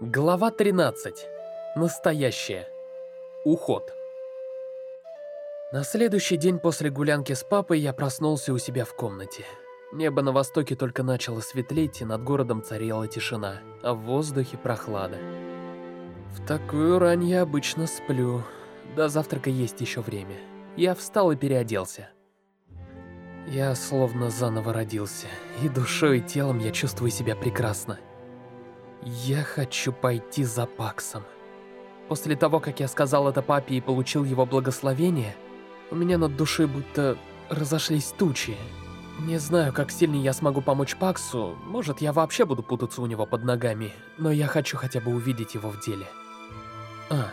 Глава 13. Настоящее. Уход. На следующий день после гулянки с папой я проснулся у себя в комнате. Небо на востоке только начало светлеть, и над городом царила тишина, а в воздухе прохлада. В такую рань я обычно сплю. До завтрака есть еще время. Я встал и переоделся. Я словно заново родился, и душой и телом я чувствую себя прекрасно. Я хочу пойти за Паксом. После того, как я сказал это папе и получил его благословение, у меня над душой будто разошлись тучи. Не знаю, как сильно я смогу помочь Паксу, может, я вообще буду путаться у него под ногами, но я хочу хотя бы увидеть его в деле. А,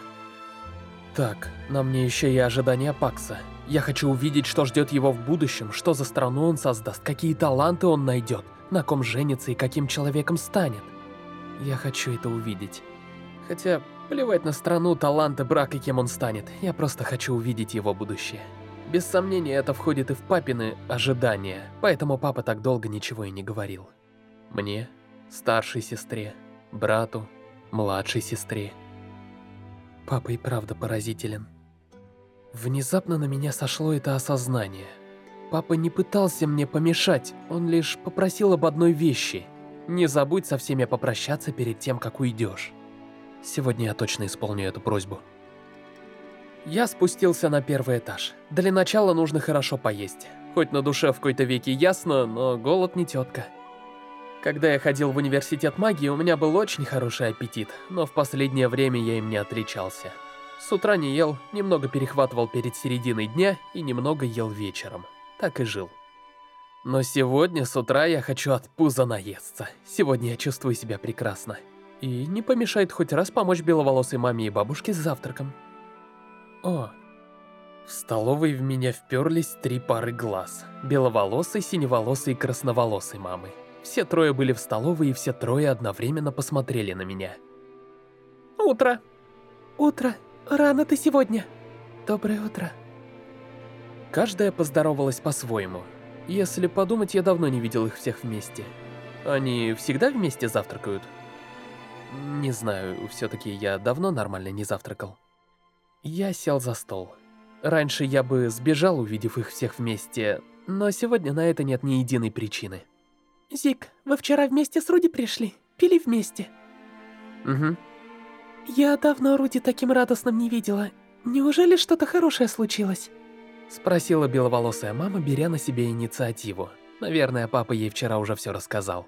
так, на мне еще и ожидания Пакса. Я хочу увидеть, что ждет его в будущем, что за страну он создаст, какие таланты он найдет, на ком женится и каким человеком станет. Я хочу это увидеть. Хотя, плевать на страну, таланты, брак и кем он станет. Я просто хочу увидеть его будущее. Без сомнения, это входит и в папины ожидания, поэтому папа так долго ничего и не говорил. Мне, старшей сестре, брату, младшей сестре. Папа и правда поразителен. Внезапно на меня сошло это осознание. Папа не пытался мне помешать, он лишь попросил об одной вещи. Не забудь со всеми попрощаться перед тем, как уйдешь. Сегодня я точно исполню эту просьбу. Я спустился на первый этаж. Для начала нужно хорошо поесть. Хоть на душе в какой-то веке ясно, но голод не тетка. Когда я ходил в университет магии, у меня был очень хороший аппетит, но в последнее время я им не отличался. С утра не ел, немного перехватывал перед серединой дня и немного ел вечером. Так и жил. Но сегодня с утра я хочу от пуза наесться. Сегодня я чувствую себя прекрасно. И не помешает хоть раз помочь беловолосой маме и бабушке с завтраком. О, в столовой в меня вперлись три пары глаз. Беловолосой, синеволосой и красноволосой мамы. Все трое были в столовой, и все трое одновременно посмотрели на меня. Утро. Утро. Рано ты сегодня. Доброе утро. Каждая поздоровалась по-своему. Если подумать, я давно не видел их всех вместе. Они всегда вместе завтракают? Не знаю, все-таки я давно нормально не завтракал. Я сел за стол. Раньше я бы сбежал, увидев их всех вместе, но сегодня на это нет ни единой причины. Зик, вы вчера вместе с Руди пришли? Пили вместе? Угу. Я давно Руди таким радостным не видела. Неужели что-то хорошее случилось? Спросила беловолосая мама, беря на себе инициативу. Наверное, папа ей вчера уже все рассказал.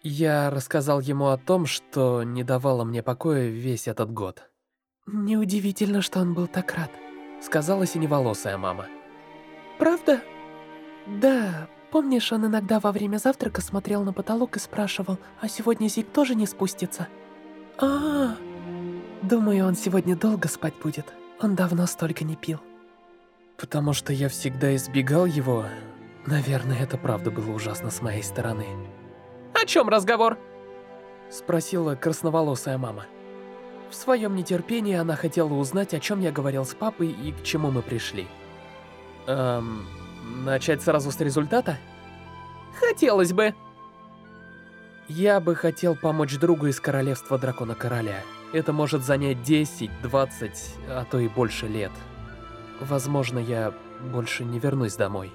Я рассказал ему о том, что не давало мне покоя весь этот год. Неудивительно, что он был так рад. Сказала синеволосая мама. Правда? Да, помнишь, он иногда во время завтрака смотрел на потолок и спрашивал, а сегодня Зик тоже не спустится? А, -а, -а. думаю, он сегодня долго спать будет. Он давно столько не пил. Потому что я всегда избегал его. Наверное, это правда было ужасно с моей стороны. «О чем разговор?» Спросила красноволосая мама. В своем нетерпении она хотела узнать, о чем я говорил с папой и к чему мы пришли. Эм, начать сразу с результата? Хотелось бы. Я бы хотел помочь другу из Королевства Дракона Короля. Это может занять 10, 20, а то и больше лет. Возможно, я больше не вернусь домой.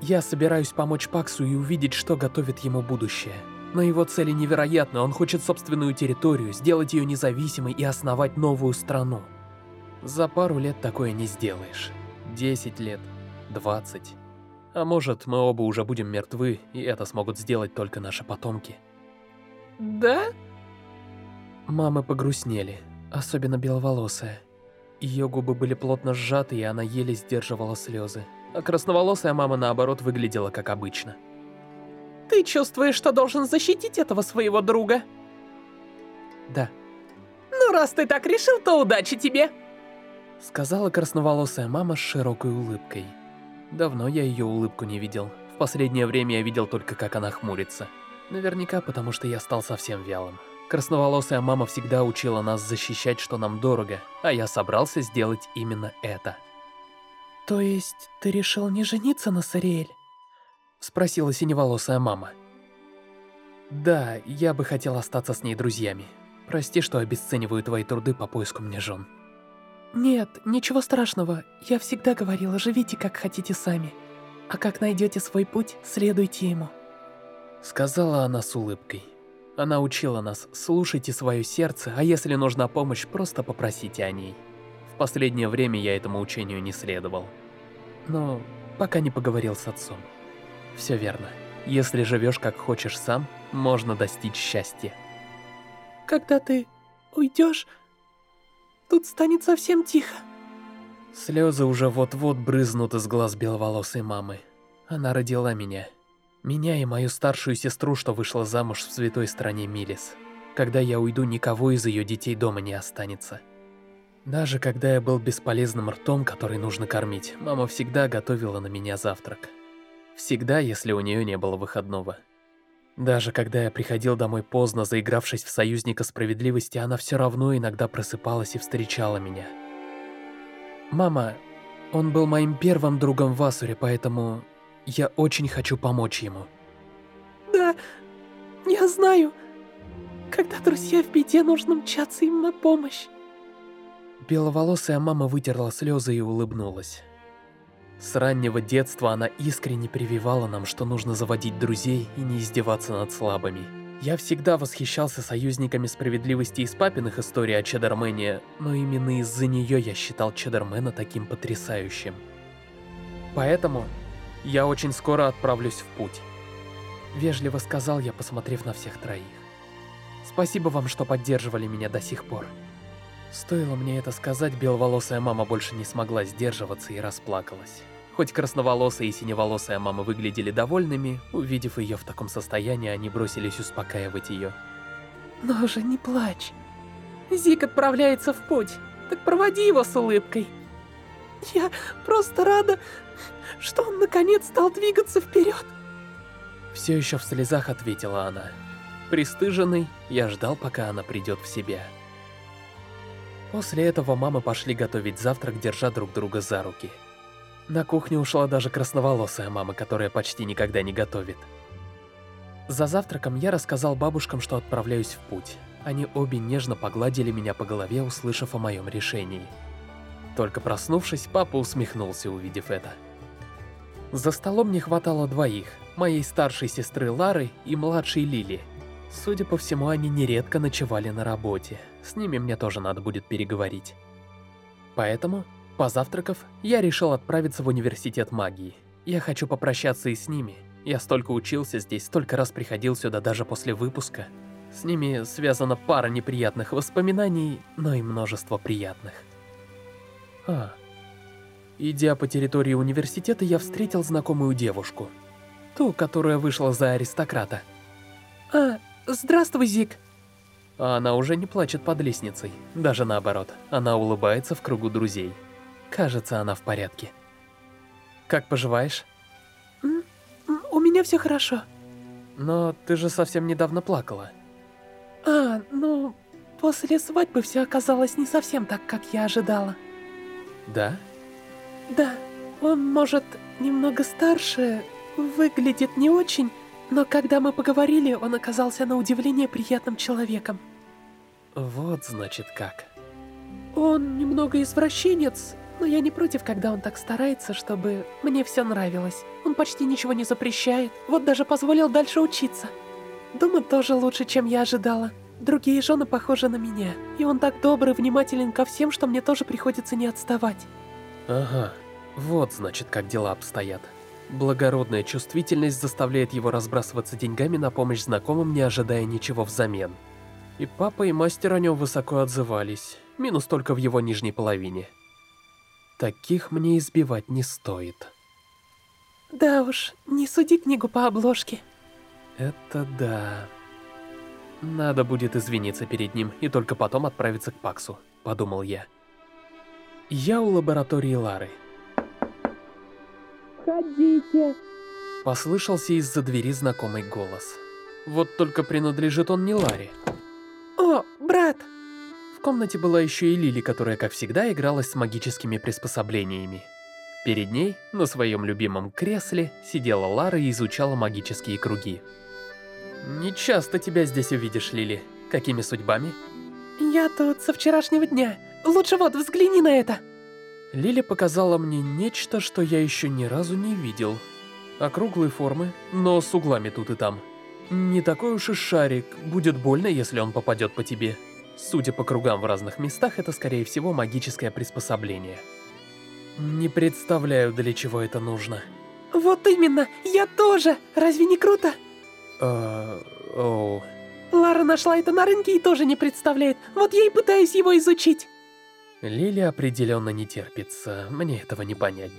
Я собираюсь помочь Паксу и увидеть, что готовит ему будущее. Но его цели невероятны, он хочет собственную территорию, сделать ее независимой и основать новую страну. За пару лет такое не сделаешь. 10 лет, 20. А может, мы оба уже будем мертвы, и это смогут сделать только наши потомки. Да? Мамы погрустнели, особенно беловолосая. Ее губы были плотно сжаты, и она еле сдерживала слезы. А красноволосая мама, наоборот, выглядела как обычно. Ты чувствуешь, что должен защитить этого своего друга? Да. Ну, раз ты так решил, то удачи тебе! Сказала красноволосая мама с широкой улыбкой. Давно я ее улыбку не видел. В последнее время я видел только, как она хмурится. Наверняка, потому что я стал совсем вялым. Красноволосая мама всегда учила нас защищать, что нам дорого, а я собрался сделать именно это. «То есть ты решил не жениться на Сариэль?» Спросила синеволосая мама. «Да, я бы хотел остаться с ней друзьями. Прости, что обесцениваю твои труды по поиску мне жен. Нет, ничего страшного. Я всегда говорила, живите как хотите сами. А как найдете свой путь, следуйте ему. Сказала она с улыбкой. Она учила нас, слушайте свое сердце, а если нужна помощь, просто попросите о ней. В последнее время я этому учению не следовал. Но пока не поговорил с отцом. Все верно. Если живешь как хочешь сам, можно достичь счастья. Когда ты уйдешь, тут станет совсем тихо. Слезы уже вот-вот брызнут из глаз беловолосой мамы. Она родила меня. Меня и мою старшую сестру, что вышла замуж в святой стране Милис. Когда я уйду, никого из ее детей дома не останется. Даже когда я был бесполезным ртом, который нужно кормить, мама всегда готовила на меня завтрак. Всегда, если у нее не было выходного. Даже когда я приходил домой поздно, заигравшись в союзника справедливости, она все равно иногда просыпалась и встречала меня. Мама, он был моим первым другом в Асуре, поэтому я очень хочу помочь ему. Да, я знаю. Когда друзья в беде, нужно мчаться им на помощь. Беловолосая мама вытерла слезы и улыбнулась. С раннего детства она искренне прививала нам, что нужно заводить друзей и не издеваться над слабыми. Я всегда восхищался союзниками справедливости из папиных историй о Чеддермене, но именно из-за нее я считал Чеддермена таким потрясающим. Поэтому я очень скоро отправлюсь в путь. Вежливо сказал я, посмотрев на всех троих. Спасибо вам, что поддерживали меня до сих пор. Стоило мне это сказать, беловолосая мама больше не смогла сдерживаться и расплакалась. Хоть красноволосая и синеволосая мама выглядели довольными, увидев ее в таком состоянии, они бросились успокаивать ее. Но же не плачь. Зик отправляется в путь, так проводи его с улыбкой. Я просто рада, что он наконец стал двигаться вперед. Все еще в слезах ответила она. Пристыженный, я ждал, пока она придет в себя. После этого мамы пошли готовить завтрак, держа друг друга за руки. На кухню ушла даже красноволосая мама, которая почти никогда не готовит. За завтраком я рассказал бабушкам, что отправляюсь в путь. Они обе нежно погладили меня по голове, услышав о моем решении. Только проснувшись, папа усмехнулся, увидев это. За столом не хватало двоих, моей старшей сестры Лары и младшей Лили. Судя по всему, они нередко ночевали на работе. С ними мне тоже надо будет переговорить. Поэтому, позавтракав, я решил отправиться в университет магии. Я хочу попрощаться и с ними. Я столько учился здесь, столько раз приходил сюда даже после выпуска. С ними связана пара неприятных воспоминаний, но и множество приятных. А. Идя по территории университета, я встретил знакомую девушку. Ту, которая вышла за аристократа. А, Здравствуй, Зик. А она уже не плачет под лестницей. Даже наоборот, она улыбается в кругу друзей. Кажется, она в порядке. Как поживаешь? У меня все хорошо. Но ты же совсем недавно плакала. А, ну, после свадьбы все оказалось не совсем так, как я ожидала. Да? Да, он, может, немного старше, выглядит не очень, но когда мы поговорили, он оказался на удивление приятным человеком. Вот значит как. Он немного извращенец, но я не против, когда он так старается, чтобы мне все нравилось. Он почти ничего не запрещает, вот даже позволил дальше учиться. Дома тоже лучше, чем я ожидала. Другие жены похожи на меня, и он так добрый, внимателен ко всем, что мне тоже приходится не отставать. Ага, вот значит, как дела обстоят. Благородная чувствительность заставляет его разбрасываться деньгами на помощь знакомым, не ожидая ничего взамен. И папа, и мастер о нем высоко отзывались, минус только в его нижней половине. Таких мне избивать не стоит. Да уж, не суди книгу по обложке. Это да. Надо будет извиниться перед ним и только потом отправиться к Паксу, подумал я. Я у лаборатории Лары. Входите. Послышался из-за двери знакомый голос. Вот только принадлежит он не Ларе. О, брат! В комнате была еще и Лили, которая, как всегда, игралась с магическими приспособлениями. Перед ней, на своем любимом кресле, сидела Лара и изучала магические круги. «Не часто тебя здесь увидишь, Лили. Какими судьбами?» Я тут со вчерашнего дня. Лучше вот, взгляни на это. Лили показала мне нечто, что я еще ни разу не видел. Округлой формы, но с углами тут и там. Не такой уж и шарик, будет больно, если он попадет по тебе. Судя по кругам в разных местах, это скорее всего магическое приспособление. Не представляю, для чего это нужно. Вот именно, я тоже. Разве не круто? Э, оу. Лара нашла это на рынке и тоже не представляет. Вот я и пытаюсь его изучить. Лили определенно не терпится. Мне этого не понять.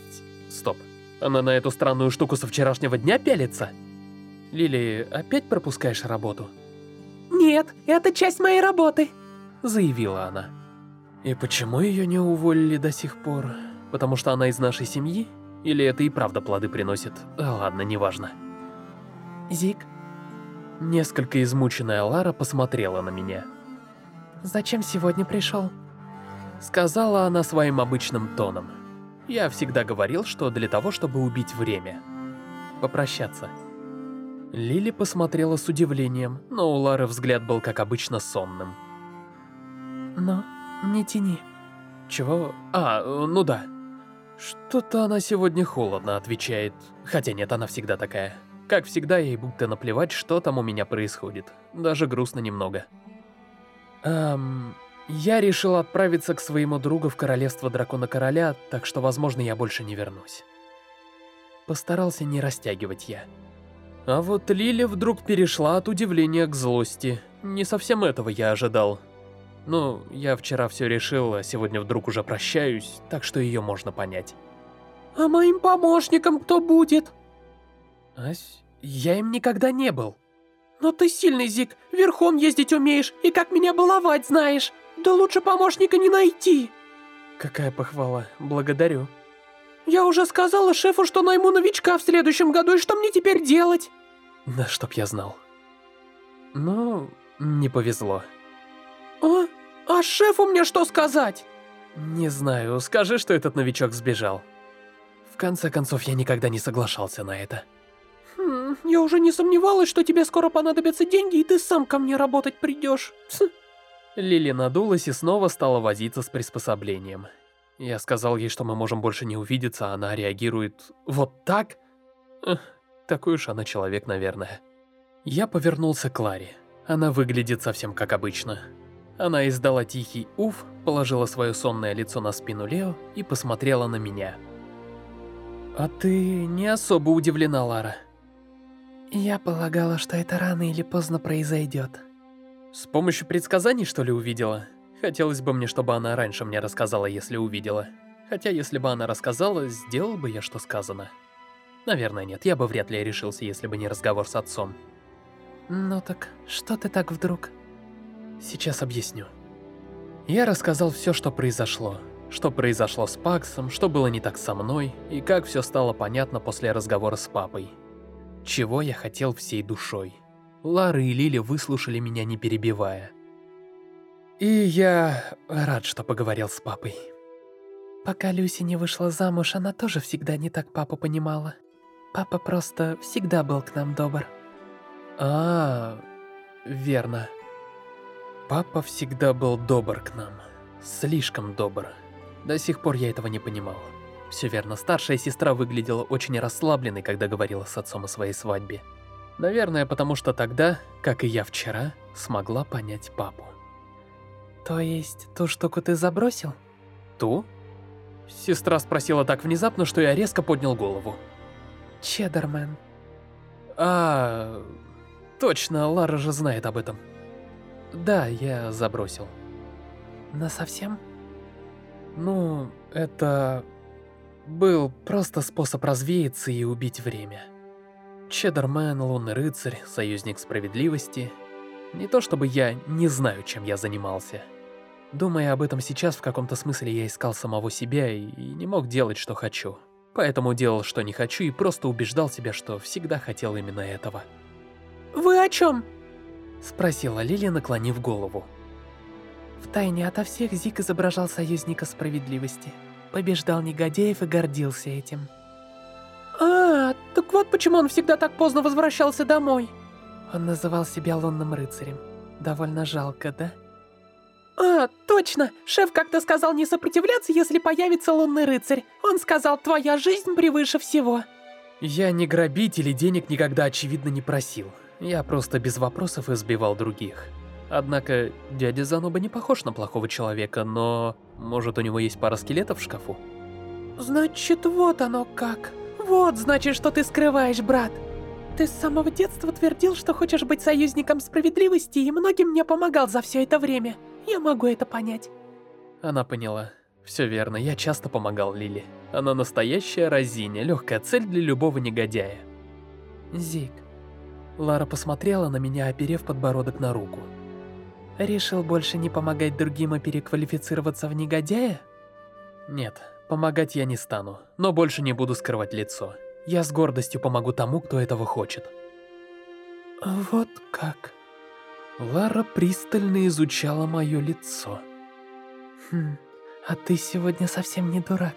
Стоп. Она на эту странную штуку со вчерашнего дня пялится? Лили, опять пропускаешь работу? Нет, это часть моей работы. Заявила она. И почему ее не уволили до сих пор? Потому что она из нашей семьи? Или это и правда плоды приносит? А, ладно, неважно. Зик, Несколько измученная Лара посмотрела на меня. зачем сегодня пришел? Сказала она своим обычным тоном. Я всегда говорил, что для того, чтобы убить время. Попрощаться. Лили посмотрела с удивлением, но у Лары взгляд был, как обычно, сонным. Ну, не тяни. Чего? А, ну да. Что-то она сегодня холодно отвечает. Хотя нет, она всегда такая. Как всегда, ей будто наплевать, что там у меня происходит. Даже грустно немного. Эм, я решил отправиться к своему другу в королевство Дракона Короля, так что, возможно, я больше не вернусь. Постарался не растягивать я. А вот Лили вдруг перешла от удивления к злости. Не совсем этого я ожидал. Ну, я вчера все решил, а сегодня вдруг уже прощаюсь, так что ее можно понять. А моим помощником кто будет? Ась, я им никогда не был. Но ты сильный, Зик, верхом ездить умеешь и как меня баловать знаешь. Да лучше помощника не найти. Какая похвала, благодарю. Я уже сказала шефу, что найму новичка в следующем году, и что мне теперь делать? Да чтоб я знал. Ну, не повезло. А? А шефу мне что сказать? Не знаю, скажи, что этот новичок сбежал. В конце концов, я никогда не соглашался на это. Хм, я уже не сомневалась, что тебе скоро понадобятся деньги, и ты сам ко мне работать придешь. Лили надулась и снова стала возиться с приспособлением. Я сказал ей, что мы можем больше не увидеться, а она реагирует вот так? Эх, такой уж она человек, наверное. Я повернулся к Ларе. Она выглядит совсем как обычно. Она издала тихий уф, положила свое сонное лицо на спину Лео и посмотрела на меня. «А ты не особо удивлена, Лара?» Я полагала, что это рано или поздно произойдет. С помощью предсказаний, что ли, увидела? Хотелось бы мне, чтобы она раньше мне рассказала, если увидела. Хотя, если бы она рассказала, сделал бы я, что сказано. Наверное, нет, я бы вряд ли решился, если бы не разговор с отцом. Ну так, что ты так вдруг? Сейчас объясню. Я рассказал все, что произошло. Что произошло с Паксом, что было не так со мной, и как все стало понятно после разговора с папой. Чего я хотел всей душой. Лара и Лили выслушали меня, не перебивая. И я рад, что поговорил с папой. Пока Люси не вышла замуж, она тоже всегда не так папу понимала. Папа просто всегда был к нам добр. А, верно. Папа всегда был добр к нам. Слишком добр. До сих пор я этого не понимал. Все верно, старшая сестра выглядела очень расслабленной, когда говорила с отцом о своей свадьбе. Наверное, потому что тогда, как и я вчера, смогла понять папу. То есть, ту штуку ты забросил? Ту? Сестра спросила так внезапно, что я резко поднял голову. Чеддермен. А, точно, Лара же знает об этом. Да, я забросил. На совсем? Ну, это... Был просто способ развеяться и убить время. Чеддермен, Лунный Рыцарь, Союзник Справедливости. Не то чтобы я не знаю, чем я занимался. Думая об этом сейчас, в каком-то смысле я искал самого себя и, не мог делать, что хочу. Поэтому делал, что не хочу, и просто убеждал себя, что всегда хотел именно этого. «Вы о чем?» Спросила Лили, наклонив голову. Втайне ото всех Зик изображал союзника справедливости. Побеждал негодяев и гордился этим. Так вот почему он всегда так поздно возвращался домой. Он называл себя лунным рыцарем. Довольно жалко, да? А, точно! Шеф как-то сказал не сопротивляться, если появится лунный рыцарь. Он сказал, твоя жизнь превыше всего. Я не грабитель и денег никогда, очевидно, не просил. Я просто без вопросов избивал других. Однако, дядя Заноба не похож на плохого человека, но... Может, у него есть пара скелетов в шкафу? Значит, вот оно как. Вот, значит, что ты скрываешь, брат. Ты с самого детства твердил, что хочешь быть союзником справедливости, и многим мне помогал за все это время. Я могу это понять. Она поняла. Все верно, я часто помогал Лили. Она настоящая разиня, легкая цель для любого негодяя. Зик. Лара посмотрела на меня, оперев подбородок на руку. Решил больше не помогать другим и переквалифицироваться в негодяя? Нет, помогать я не стану, но больше не буду скрывать лицо. Я с гордостью помогу тому, кто этого хочет. Вот как. Лара пристально изучала мое лицо. Хм, а ты сегодня совсем не дурак.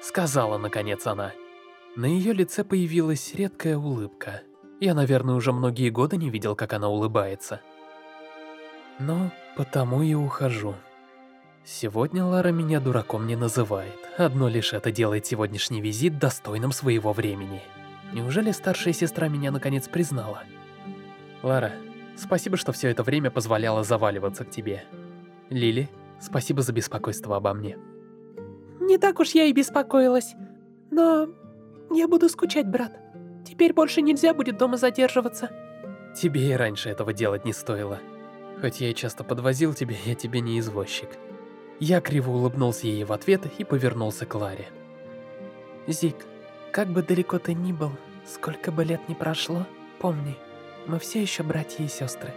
Сказала, наконец, она. На ее лице появилась редкая улыбка. Я, наверное, уже многие годы не видел, как она улыбается. Но потому и ухожу. Сегодня Лара меня дураком не называет. Одно лишь это делает сегодняшний визит достойным своего времени. Неужели старшая сестра меня наконец признала? Лара, спасибо, что все это время позволяла заваливаться к тебе. Лили, спасибо за беспокойство обо мне. Не так уж я и беспокоилась. Но я буду скучать, брат. Теперь больше нельзя будет дома задерживаться. Тебе и раньше этого делать не стоило. Хоть я и часто подвозил тебя, я тебе не извозчик. Я криво улыбнулся ей в ответ и повернулся к Ларе. Зик, как бы далеко ты ни был, сколько бы лет ни прошло, помни, мы все еще братья и сестры.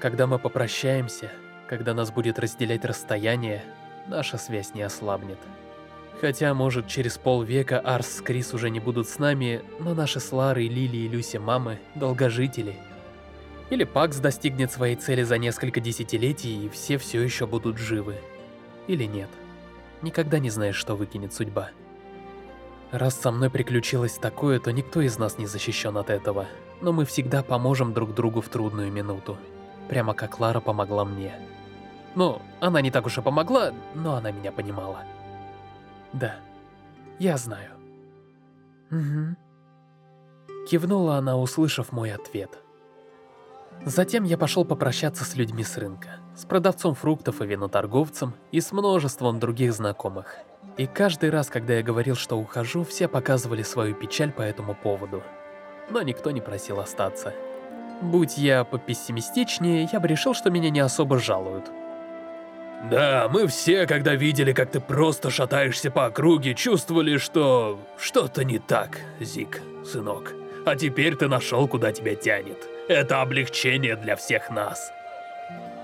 Когда мы попрощаемся, когда нас будет разделять расстояние, наша связь не ослабнет. Хотя, может, через полвека Арс с Крис уже не будут с нами, но наши с Ларой, Лили и Люси мамы – долгожители – или Пакс достигнет своей цели за несколько десятилетий, и все все еще будут живы. Или нет. Никогда не знаешь, что выкинет судьба. Раз со мной приключилось такое, то никто из нас не защищен от этого. Но мы всегда поможем друг другу в трудную минуту. Прямо как Лара помогла мне. Ну, она не так уж и помогла, но она меня понимала. Да, я знаю. Угу. Кивнула она, услышав мой ответ. Затем я пошел попрощаться с людьми с рынка, с продавцом фруктов и виноторговцем и с множеством других знакомых. И каждый раз, когда я говорил, что ухожу, все показывали свою печаль по этому поводу. Но никто не просил остаться. Будь я попессимистичнее, я бы решил, что меня не особо жалуют. Да, мы все, когда видели, как ты просто шатаешься по округе, чувствовали, что что-то не так, Зик, сынок. А теперь ты нашел, куда тебя тянет. Это облегчение для всех нас.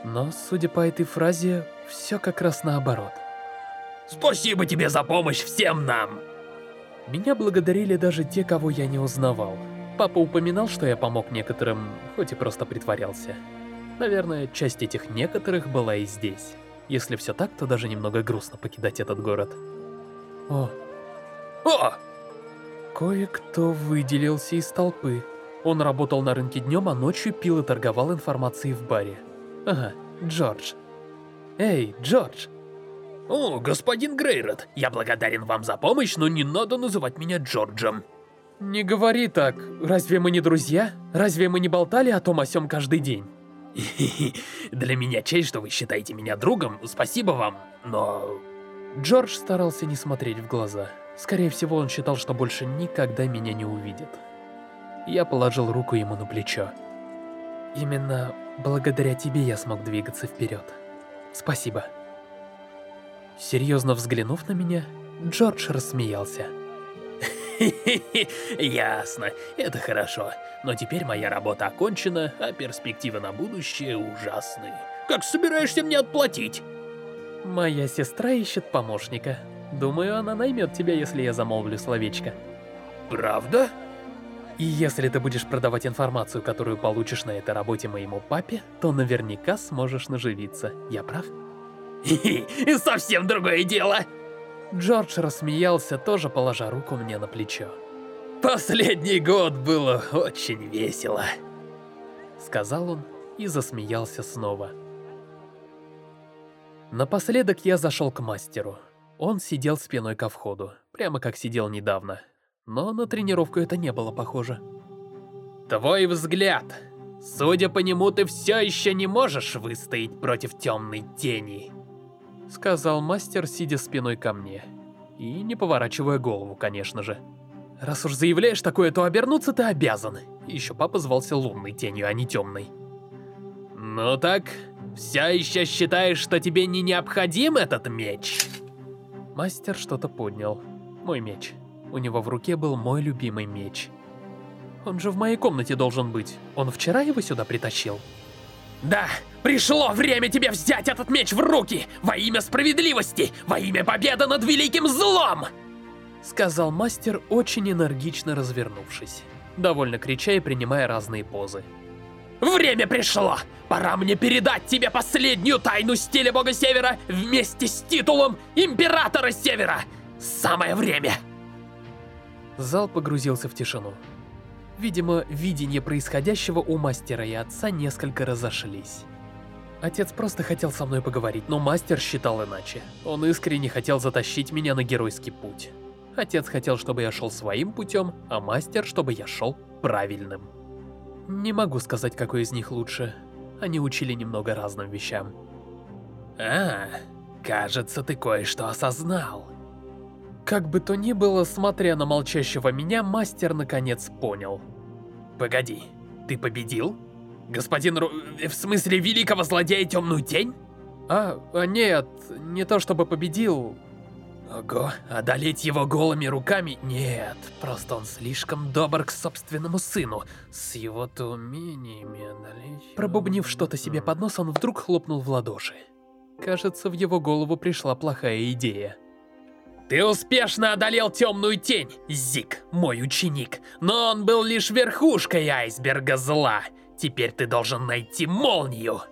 Но, судя по этой фразе, все как раз наоборот. Спасибо тебе за помощь всем нам! Меня благодарили даже те, кого я не узнавал. Папа упоминал, что я помог некоторым, хоть и просто притворялся. Наверное, часть этих некоторых была и здесь. Если все так, то даже немного грустно покидать этот город. О! О! Кое-кто выделился из толпы. Он работал на рынке днем, а ночью пил и торговал информацией в баре. Ага, Джордж. Эй, Джордж. О, господин Грейрот, я благодарен вам за помощь, но не надо называть меня Джорджем. Не говори так. Разве мы не друзья? Разве мы не болтали о том о сём каждый день? Для меня честь, что вы считаете меня другом, спасибо вам, но... Джордж старался не смотреть в глаза. Скорее всего, он считал, что больше никогда меня не увидит. Я положил руку ему на плечо. Именно благодаря тебе я смог двигаться вперед. Спасибо. Серьезно взглянув на меня, Джордж рассмеялся. Ясно, это хорошо. Но теперь моя работа окончена, а перспективы на будущее ужасны. Как собираешься мне отплатить? Моя сестра ищет помощника. Думаю, она наймет тебя, если я замолвлю словечко. Правда? И если ты будешь продавать информацию, которую получишь на этой работе моему папе, то наверняка сможешь наживиться. Я прав? Хе-хе, совсем другое дело! Джордж рассмеялся, тоже положа руку мне на плечо. Последний год было очень весело. Сказал он и засмеялся снова. Напоследок я зашел к мастеру. Он сидел спиной ко входу, прямо как сидел недавно. Но на тренировку это не было похоже. Твой взгляд. Судя по нему, ты все еще не можешь выстоять против темной тени. Сказал мастер, сидя спиной ко мне. И не поворачивая голову, конечно же. Раз уж заявляешь такое, то обернуться ты обязан. Еще папа звался лунной тенью, а не темной. Ну так, все еще считаешь, что тебе не необходим этот меч? Мастер что-то поднял. Мой меч. У него в руке был мой любимый меч. Он же в моей комнате должен быть. Он вчера его сюда притащил? Да, пришло время тебе взять этот меч в руки! Во имя справедливости! Во имя победы над великим злом! Сказал мастер, очень энергично развернувшись. Довольно крича и принимая разные позы. Время пришло! Пора мне передать тебе последнюю тайну стиля Бога Севера вместе с титулом Императора Севера! Самое время! Зал погрузился в тишину. Видимо, видение происходящего у мастера и отца несколько разошлись. Отец просто хотел со мной поговорить, но мастер считал иначе. Он искренне хотел затащить меня на геройский путь. Отец хотел, чтобы я шел своим путем, а мастер, чтобы я шел правильным. Не могу сказать, какой из них лучше. Они учили немного разным вещам. А, кажется, ты кое-что осознал. Как бы то ни было, смотря на молчащего меня, мастер наконец понял. Погоди, ты победил? Господин Ру... в смысле великого злодея Темную Тень? А, а, нет, не то чтобы победил. Ого, одолеть его голыми руками? Нет, просто он слишком добр к собственному сыну. С его-то умениями одолеть... Пробубнив что-то себе под нос, он вдруг хлопнул в ладоши. Кажется, в его голову пришла плохая идея. Ты успешно одолел темную тень, Зик, мой ученик, но он был лишь верхушкой айсберга зла. Теперь ты должен найти молнию.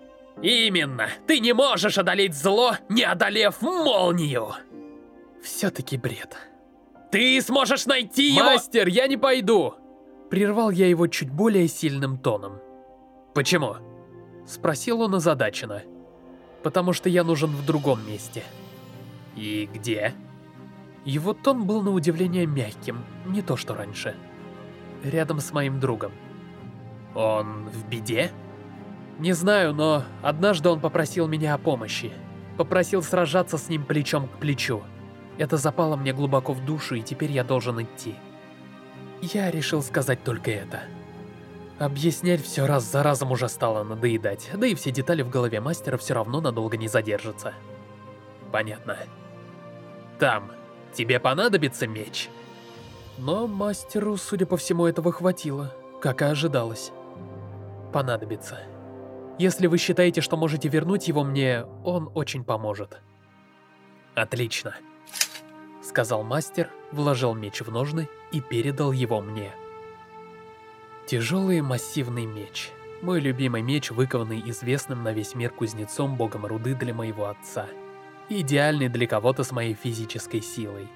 Именно, ты не можешь одолеть зло, не одолев молнию. Все-таки бред. Ты сможешь найти его... Мастер, я не пойду! Прервал я его чуть более сильным тоном. Почему? Спросил он озадаченно. Потому что я нужен в другом месте. И где? Его тон был на удивление мягким, не то что раньше. Рядом с моим другом. Он в беде? Не знаю, но однажды он попросил меня о помощи. Попросил сражаться с ним плечом к плечу. Это запало мне глубоко в душу, и теперь я должен идти. Я решил сказать только это. Объяснять все раз за разом уже стало надоедать, да и все детали в голове мастера все равно надолго не задержатся. Понятно. Там тебе понадобится меч. Но мастеру, судя по всему, этого хватило, как и ожидалось. Понадобится. Если вы считаете, что можете вернуть его мне, он очень поможет. Отлично сказал мастер, вложил меч в ножны и передал его мне. Тяжелый массивный меч. Мой любимый меч, выкованный известным на весь мир кузнецом богом руды для моего отца. Идеальный для кого-то с моей физической силой.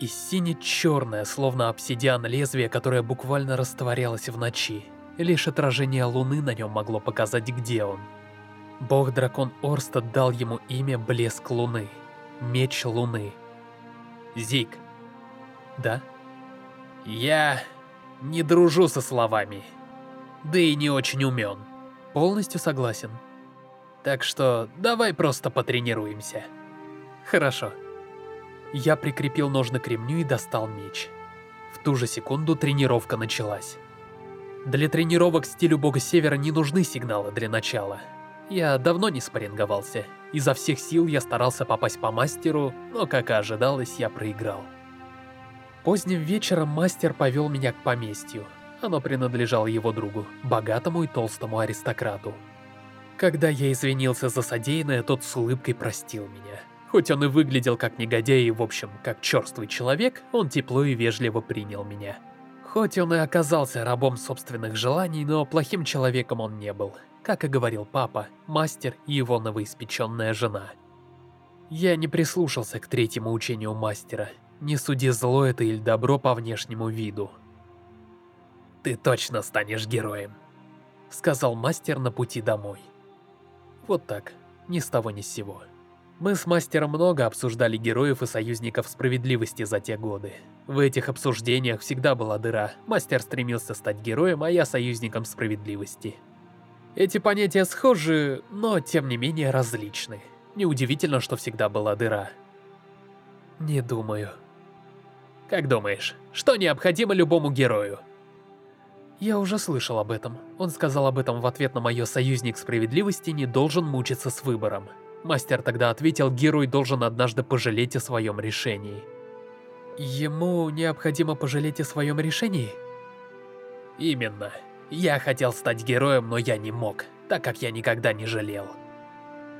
И сине-черное, словно обсидиан лезвие, которое буквально растворялось в ночи. Лишь отражение луны на нем могло показать, где он. Бог-дракон Орстад дал ему имя Блеск Луны. Меч Луны. Зик. Да? Я не дружу со словами. Да и не очень умен. Полностью согласен. Так что давай просто потренируемся. Хорошо. Я прикрепил ножны к ремню и достал меч. В ту же секунду тренировка началась. Для тренировок стилю Бога Севера не нужны сигналы для начала. Я давно не спарринговался. Изо всех сил я старался попасть по мастеру, но, как и ожидалось, я проиграл. Поздним вечером мастер повел меня к поместью. Оно принадлежало его другу, богатому и толстому аристократу. Когда я извинился за содеянное, тот с улыбкой простил меня. Хоть он и выглядел как негодяй и, в общем, как черствый человек, он тепло и вежливо принял меня. Хоть он и оказался рабом собственных желаний, но плохим человеком он не был как и говорил папа, мастер и его новоиспеченная жена. Я не прислушался к третьему учению мастера. Не суди зло это или добро по внешнему виду. «Ты точно станешь героем», — сказал мастер на пути домой. Вот так, ни с того ни с сего. Мы с мастером много обсуждали героев и союзников справедливости за те годы. В этих обсуждениях всегда была дыра. Мастер стремился стать героем, а я союзником справедливости. Эти понятия схожи, но тем не менее различны. Неудивительно, что всегда была дыра. Не думаю. Как думаешь, что необходимо любому герою? Я уже слышал об этом. Он сказал об этом в ответ на мое «Союзник справедливости не должен мучиться с выбором». Мастер тогда ответил, герой должен однажды пожалеть о своем решении. Ему необходимо пожалеть о своем решении? Именно. Я хотел стать героем, но я не мог, так как я никогда не жалел.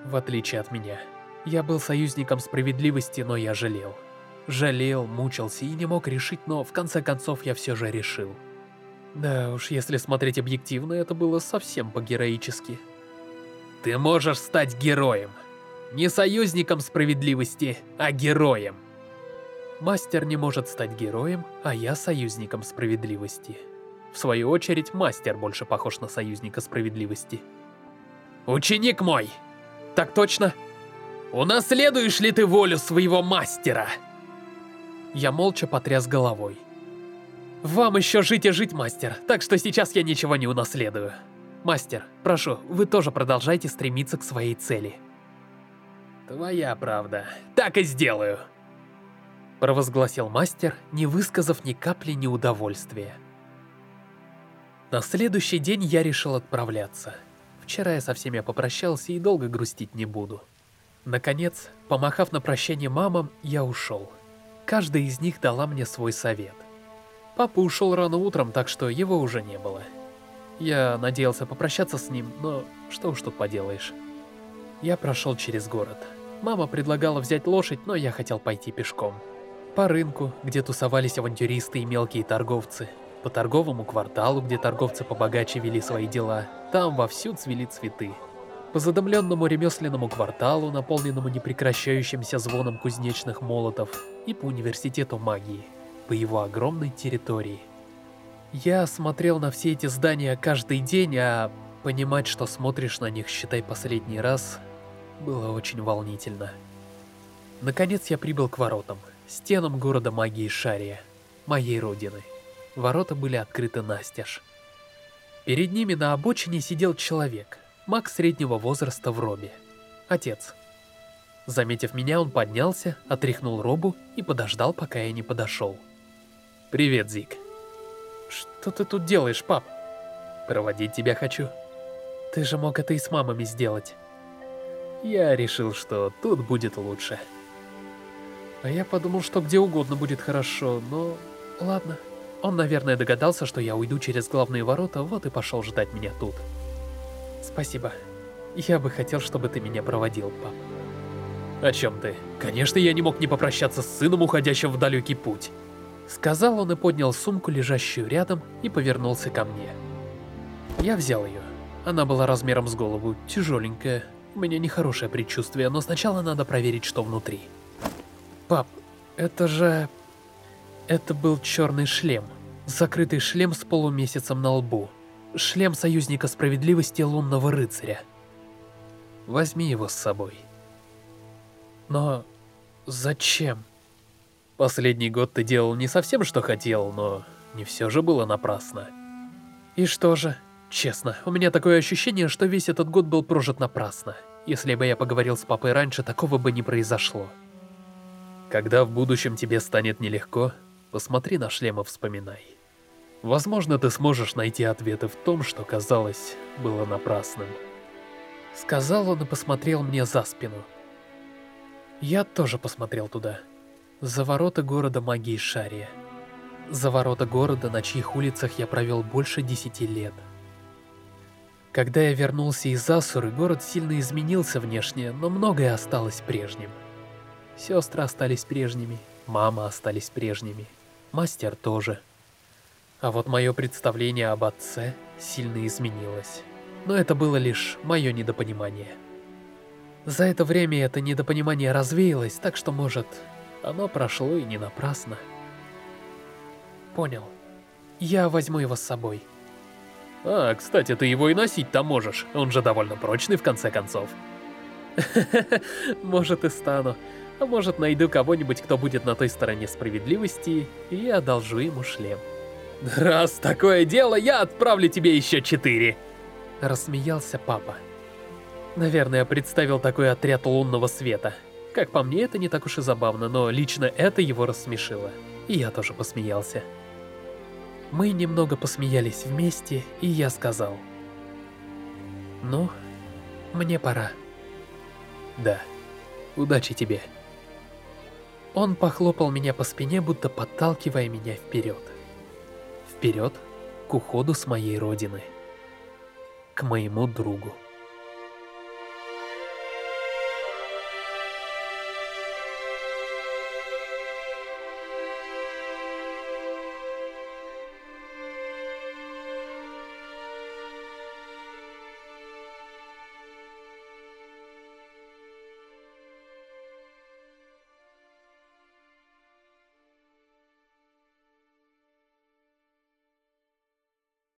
В отличие от меня. Я был союзником справедливости, но я жалел. Жалел, мучился и не мог решить, но в конце концов я все же решил. Да уж, если смотреть объективно, это было совсем по-героически. Ты можешь стать героем. Не союзником справедливости, а героем. Мастер не может стать героем, а я союзником справедливости. В свою очередь, мастер больше похож на союзника справедливости. Ученик мой! Так точно? Унаследуешь ли ты волю своего мастера? Я молча потряс головой. Вам еще жить и жить, мастер, так что сейчас я ничего не унаследую. Мастер, прошу, вы тоже продолжайте стремиться к своей цели. «Твоя правда. Так и сделаю!» Провозгласил мастер, не высказав ни капли неудовольствия. На следующий день я решил отправляться. Вчера я со всеми попрощался и долго грустить не буду. Наконец, помахав на прощание мамам, я ушел. Каждая из них дала мне свой совет. Папа ушел рано утром, так что его уже не было. Я надеялся попрощаться с ним, но что уж тут поделаешь. Я прошел через город. Мама предлагала взять лошадь, но я хотел пойти пешком. По рынку, где тусовались авантюристы и мелкие торговцы. По торговому кварталу, где торговцы побогаче вели свои дела. Там вовсю цвели цветы. По задымленному ремесленному кварталу, наполненному непрекращающимся звоном кузнечных молотов. И по университету магии. По его огромной территории. Я смотрел на все эти здания каждый день, а понимать, что смотришь на них, считай, последний раз, было очень волнительно. Наконец я прибыл к воротам, стенам города магии Шария, моей родины. Ворота были открыты настежь. Перед ними на обочине сидел человек, маг среднего возраста в робе. Отец. Заметив меня, он поднялся, отряхнул робу и подождал, пока я не подошел. «Привет, Зик». «Что ты тут делаешь, пап?» «Проводить тебя хочу». «Ты же мог это и с мамами сделать». Я решил, что тут будет лучше. А я подумал, что где угодно будет хорошо, но... Ладно. Он, наверное, догадался, что я уйду через главные ворота, вот и пошел ждать меня тут. Спасибо. Я бы хотел, чтобы ты меня проводил, пап. О чем ты? Конечно, я не мог не попрощаться с сыном, уходящим в далекий путь. Сказал он и поднял сумку, лежащую рядом, и повернулся ко мне. Я взял ее. Она была размером с голову, тяжеленькая, у меня нехорошее предчувствие, но сначала надо проверить, что внутри. Пап, это же... Это был черный шлем. Закрытый шлем с полумесяцем на лбу. Шлем союзника справедливости лунного рыцаря. Возьми его с собой. Но... зачем? Последний год ты делал не совсем, что хотел, но не все же было напрасно. И что же? Честно, у меня такое ощущение, что весь этот год был прожит напрасно. Если бы я поговорил с папой раньше, такого бы не произошло. Когда в будущем тебе станет нелегко, посмотри на шлем и вспоминай. Возможно, ты сможешь найти ответы в том, что, казалось, было напрасным. Сказал он и посмотрел мне за спину. Я тоже посмотрел туда. За ворота города магии Шария. За ворота города, на чьих улицах я провел больше десяти лет. Когда я вернулся из Асуры, город сильно изменился внешне, но многое осталось прежним. Сестры остались прежними, мама остались прежними, мастер тоже. А вот мое представление об отце сильно изменилось. Но это было лишь мое недопонимание. За это время это недопонимание развеялось, так что, может, оно прошло и не напрасно. Понял. Я возьму его с собой. А, кстати, ты его и носить-то можешь, он же довольно прочный в конце концов. Может и стану. А может найду кого-нибудь, кто будет на той стороне справедливости, и одолжу ему шлем. Раз такое дело, я отправлю тебе еще четыре. Рассмеялся папа. Наверное, представил такой отряд лунного света. Как по мне, это не так уж и забавно, но лично это его рассмешило. И я тоже посмеялся. Мы немного посмеялись вместе, и я сказал. Ну, мне пора. Да, удачи тебе. Он похлопал меня по спине, будто подталкивая меня вперед. Вперед к уходу с моей родины. К моему другу.